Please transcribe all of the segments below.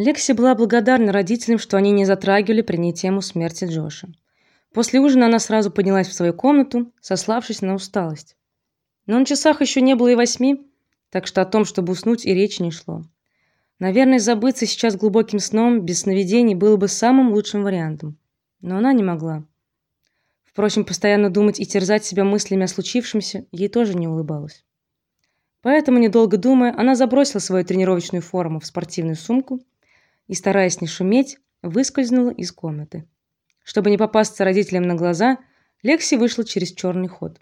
Лекси была благодарна родителям, что они не затрагивали при ней тему смерти Джоша. После ужина она сразу поднялась в свою комнату, сославшись на усталость. Но на часах еще не было и восьми, так что о том, чтобы уснуть, и речи не шло. Наверное, забыться сейчас глубоким сном без сновидений было бы самым лучшим вариантом, но она не могла. Впрочем, постоянно думать и терзать себя мыслями о случившемся ей тоже не улыбалось. Поэтому, недолго думая, она забросила свою тренировочную форму в спортивную сумку и, стараясь не шуметь, выскользнула из комнаты. Чтобы не попасться родителям на глаза, Лекси вышла через черный ход.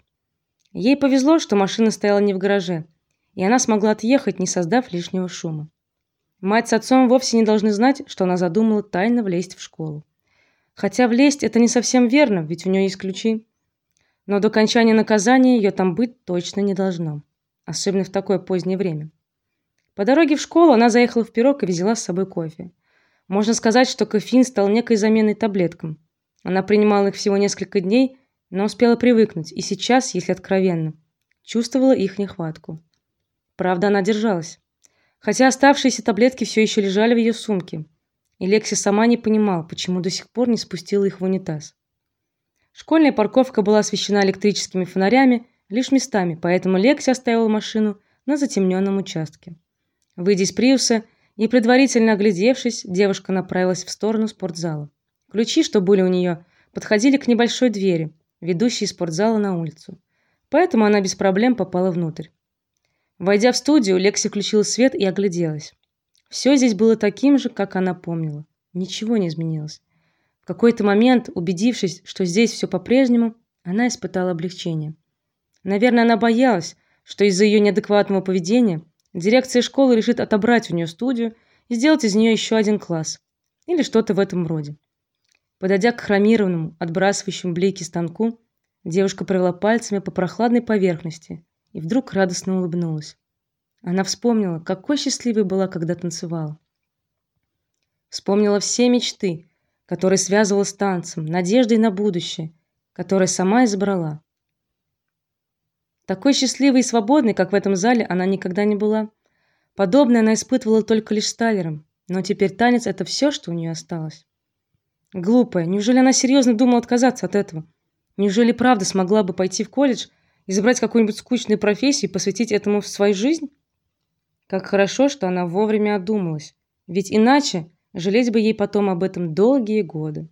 Ей повезло, что машина стояла не в гараже, и она смогла отъехать, не создав лишнего шума. Мать с отцом вовсе не должны знать, что она задумала тайно влезть в школу. Хотя влезть это не совсем верно, ведь у нее есть ключи. Но до окончания наказания ее там быть точно не должно, особенно в такое позднее время. По дороге в школу она заехала в пирог и взяла с собой кофе. Можно сказать, что кофеин стал некой заменой таблеткам. Она принимала их всего несколько дней, но успела привыкнуть, и сейчас, если откровенно, чувствовала их нехватку. Правда, она держалась. Хотя оставшиеся таблетки все еще лежали в ее сумке, и Лекси сама не понимала, почему до сих пор не спустила их в унитаз. Школьная парковка была освещена электрическими фонарями лишь местами, поэтому Лекси оставила машину на затемненном участке. Выйдя из Приуса, и предварительно оглядевшись, девушка направилась в сторону спортзала. Ключи, что были у нее, подходили к небольшой двери, ведущей из спортзала на улицу. Поэтому она без проблем попала внутрь. Войдя в студию, Лекси включила свет и огляделась. Все здесь было таким же, как она помнила. Ничего не изменилось. В какой-то момент, убедившись, что здесь все по-прежнему, она испытала облегчение. Наверное, она боялась, что из-за ее неадекватного поведения Дирекция школы решит отобрать у нее студию и сделать из нее еще один класс или что-то в этом роде. Подойдя к хромированному, отбрасывающему блики станку, девушка провела пальцами по прохладной поверхности и вдруг радостно улыбнулась. Она вспомнила, какой счастливой была, когда танцевала. Вспомнила все мечты, которые связывала с танцем, надеждой на будущее, которые сама избрала. Такой счастливой и свободной, как в этом зале, она никогда не была. Подобное она испытывала только лишь с Талером, но теперь танец это все, что у нее осталось. Глупая, неужели она серьезно думала отказаться от этого? Неужели правда смогла бы пойти в колледж, избрать какую-нибудь скучную профессию и посвятить этому свою жизнь? Как хорошо, что она вовремя одумалась, ведь иначе жалеть бы ей потом об этом долгие годы.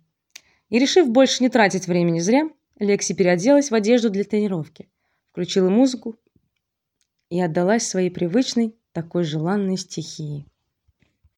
И решив больше не тратить времени зря, Лекси переоделась в одежду для тренировки включила музыку и отдалась своей привычной, такой желанной стихии.